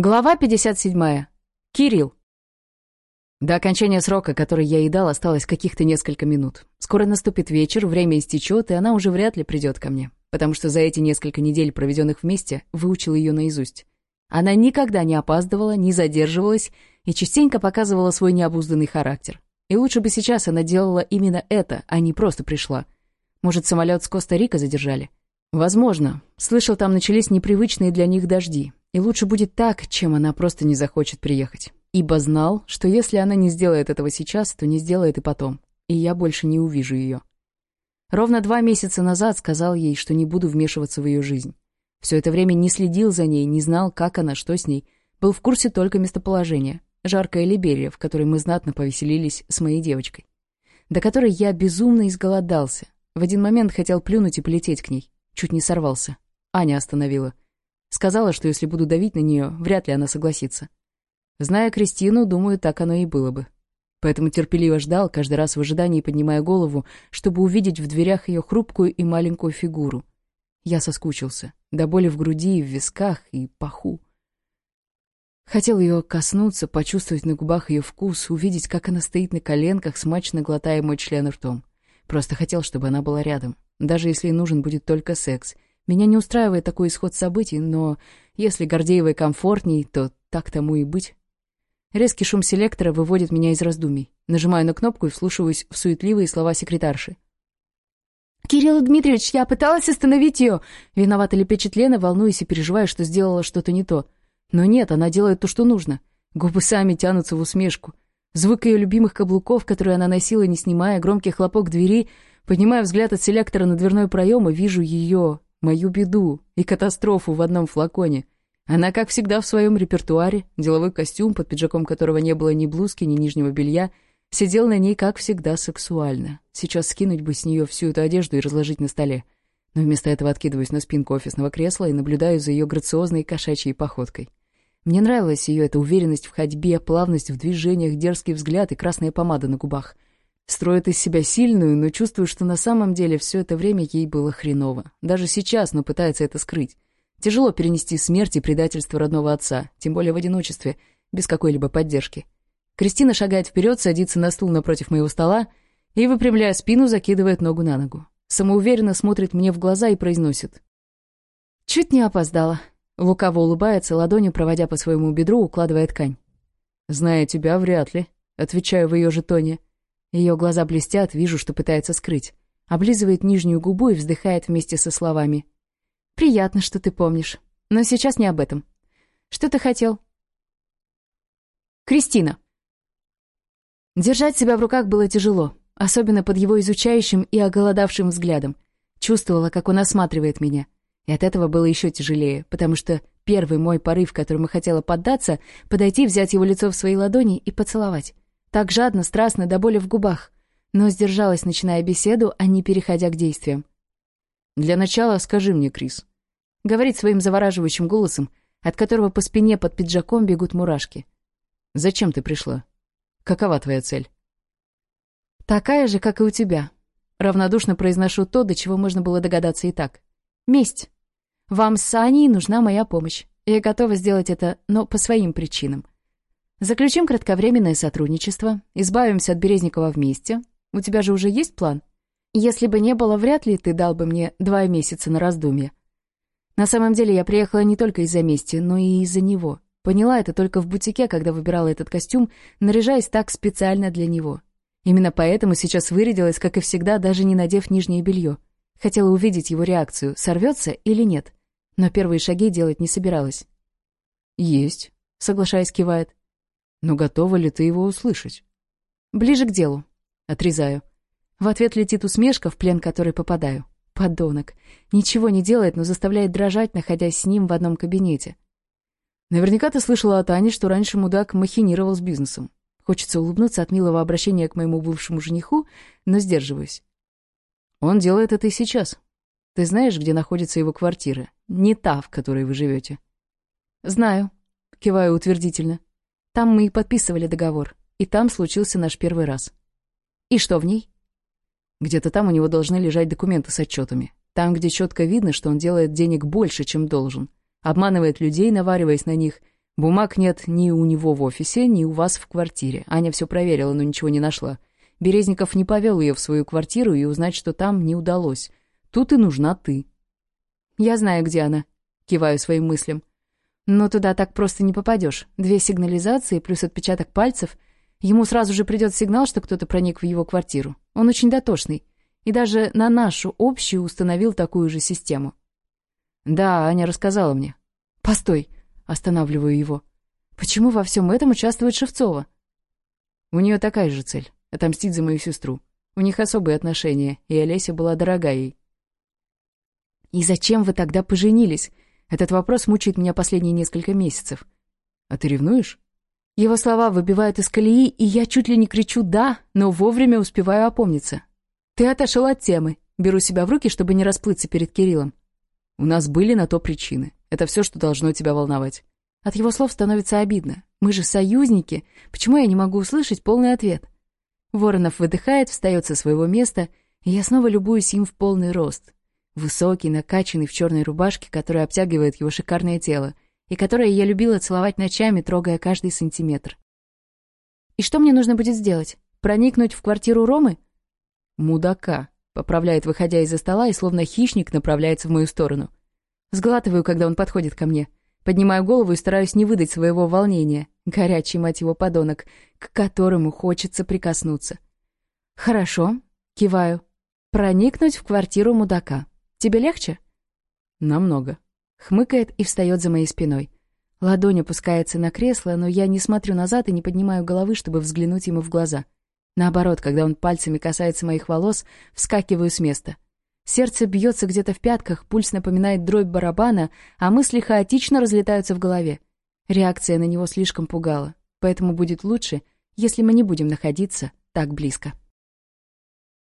Глава 57. Кирилл. До окончания срока, который я ей дал, осталось каких-то несколько минут. Скоро наступит вечер, время истечет, и она уже вряд ли придет ко мне, потому что за эти несколько недель, проведенных вместе, выучил ее наизусть. Она никогда не опаздывала, не задерживалась и частенько показывала свой необузданный характер. И лучше бы сейчас она делала именно это, а не просто пришла. Может, самолет с Коста-Рика задержали? Возможно. Слышал, там начались непривычные для них дожди. И лучше будет так, чем она просто не захочет приехать. Ибо знал, что если она не сделает этого сейчас, то не сделает и потом. И я больше не увижу ее. Ровно два месяца назад сказал ей, что не буду вмешиваться в ее жизнь. Все это время не следил за ней, не знал, как она, что с ней. Был в курсе только местоположения. Жаркая Либерия, в которой мы знатно повеселились с моей девочкой. До которой я безумно изголодался. В один момент хотел плюнуть и полететь к ней. Чуть не сорвался. Аня остановила. — Сказала, что если буду давить на нее, вряд ли она согласится. Зная Кристину, думаю, так оно и было бы. Поэтому терпеливо ждал, каждый раз в ожидании поднимая голову, чтобы увидеть в дверях ее хрупкую и маленькую фигуру. Я соскучился, до боли в груди и в висках, и паху. Хотел ее коснуться, почувствовать на губах ее вкус, увидеть, как она стоит на коленках, смачно глотая мой член ртом. Просто хотел, чтобы она была рядом, даже если нужен будет только секс — меня не устраивает такой исход событий, но если Гордеевой комфортней, то так тому и быть. Резкий шум селектора выводит меня из раздумий. Нажимаю на кнопку и вслушиваюсь в суетливые слова секретарши. «Кирилл Дмитриевич, я пыталась остановить ее!» Виновата лепечет Лена, волнуюсь и переживаю, что сделала что-то не то. Но нет, она делает то, что нужно. Губы сами тянутся в усмешку. Звук ее любимых каблуков, которые она носила, не снимая, громкий хлопок двери. Поднимая взгляд от селектора на дверной проем и вижу ее мою беду и катастрофу в одном флаконе. Она, как всегда, в своем репертуаре, деловой костюм, под пиджаком которого не было ни блузки, ни нижнего белья, сидел на ней, как всегда, сексуально. Сейчас скинуть бы с нее всю эту одежду и разложить на столе. Но вместо этого откидываюсь на спинку офисного кресла и наблюдаю за ее грациозной кошачьей походкой. Мне нравилась ее эта уверенность в ходьбе, плавность в движениях, дерзкий взгляд и красная помада на губах — Строит из себя сильную, но чувствую, что на самом деле все это время ей было хреново. Даже сейчас, но пытается это скрыть. Тяжело перенести смерть и предательство родного отца, тем более в одиночестве, без какой-либо поддержки. Кристина шагает вперед, садится на стул напротив моего стола и, выпрямляя спину, закидывает ногу на ногу. Самоуверенно смотрит мне в глаза и произносит. «Чуть не опоздала». Лукаво улыбается, ладонью проводя по своему бедру, укладывая ткань. «Зная тебя, вряд ли», — отвечаю в ее же тоне. Ее глаза блестят, вижу, что пытается скрыть. Облизывает нижнюю губу и вздыхает вместе со словами. «Приятно, что ты помнишь. Но сейчас не об этом. Что ты хотел?» «Кристина!» Держать себя в руках было тяжело, особенно под его изучающим и оголодавшим взглядом. Чувствовала, как он осматривает меня. И от этого было еще тяжелее, потому что первый мой порыв, которому хотела поддаться, подойти, взять его лицо в свои ладони и поцеловать. Так жадно, страстно, до боли в губах. Но сдержалась, начиная беседу, а не переходя к действиям. «Для начала скажи мне, Крис». Говорит своим завораживающим голосом, от которого по спине под пиджаком бегут мурашки. «Зачем ты пришла? Какова твоя цель?» «Такая же, как и у тебя». Равнодушно произношу то, до чего можно было догадаться и так. «Месть. Вам с Аней нужна моя помощь. Я готова сделать это, но по своим причинам. Заключим кратковременное сотрудничество, избавимся от Березникова вместе. У тебя же уже есть план? Если бы не было, вряд ли ты дал бы мне два месяца на раздумье. На самом деле я приехала не только из-за мести, но и из-за него. Поняла это только в бутике, когда выбирала этот костюм, наряжаясь так специально для него. Именно поэтому сейчас вырядилась, как и всегда, даже не надев нижнее белье. Хотела увидеть его реакцию, сорвется или нет. Но первые шаги делать не собиралась. «Есть», — соглашаясь, кивает. Но готова ли ты его услышать? Ближе к делу. Отрезаю. В ответ летит усмешка, в плен которой попадаю. Подонок. Ничего не делает, но заставляет дрожать, находясь с ним в одном кабинете. Наверняка ты слышала о Тане, что раньше мудак махинировал с бизнесом. Хочется улыбнуться от милого обращения к моему бывшему жениху, но сдерживаюсь. Он делает это и сейчас. Ты знаешь, где находится его квартира? Не та, в которой вы живете. Знаю. Киваю утвердительно. Там мы и подписывали договор, и там случился наш первый раз. И что в ней? Где-то там у него должны лежать документы с отчетами. Там, где четко видно, что он делает денег больше, чем должен. Обманывает людей, навариваясь на них. Бумаг нет ни у него в офисе, ни у вас в квартире. Аня все проверила, но ничего не нашла. Березников не повел ее в свою квартиру, и узнать, что там, не удалось. Тут и нужна ты. «Я знаю, где она», — киваю своим мыслям. Но туда так просто не попадешь. Две сигнализации плюс отпечаток пальцев. Ему сразу же придет сигнал, что кто-то проник в его квартиру. Он очень дотошный. И даже на нашу общую установил такую же систему. Да, Аня рассказала мне. Постой, останавливаю его. Почему во всем этом участвует Шевцова? У нее такая же цель — отомстить за мою сестру. У них особые отношения, и Олеся была дорога ей. «И зачем вы тогда поженились?» Этот вопрос мучает меня последние несколько месяцев. А ты ревнуешь? Его слова выбивают из колеи, и я чуть ли не кричу «да», но вовремя успеваю опомниться. Ты отошел от темы. Беру себя в руки, чтобы не расплыться перед Кириллом. У нас были на то причины. Это все, что должно тебя волновать. От его слов становится обидно. Мы же союзники. Почему я не могу услышать полный ответ? Воронов выдыхает, встает со своего места, и я снова любуюсь им в полный рост. Высокий, накачанный в черной рубашке, которая обтягивает его шикарное тело, и которое я любила целовать ночами, трогая каждый сантиметр. «И что мне нужно будет сделать? Проникнуть в квартиру Ромы?» «Мудака», — поправляет, выходя из-за стола, и словно хищник направляется в мою сторону. Сглатываю, когда он подходит ко мне. Поднимаю голову и стараюсь не выдать своего волнения, горячий, мать его, подонок, к которому хочется прикоснуться. «Хорошо», — киваю, — «проникнуть в квартиру мудака». Тебе легче?» «Намного». Хмыкает и встает за моей спиной. Ладонь опускается на кресло, но я не смотрю назад и не поднимаю головы, чтобы взглянуть ему в глаза. Наоборот, когда он пальцами касается моих волос, вскакиваю с места. Сердце бьется где-то в пятках, пульс напоминает дробь барабана, а мысли хаотично разлетаются в голове. Реакция на него слишком пугала, поэтому будет лучше, если мы не будем находиться так близко.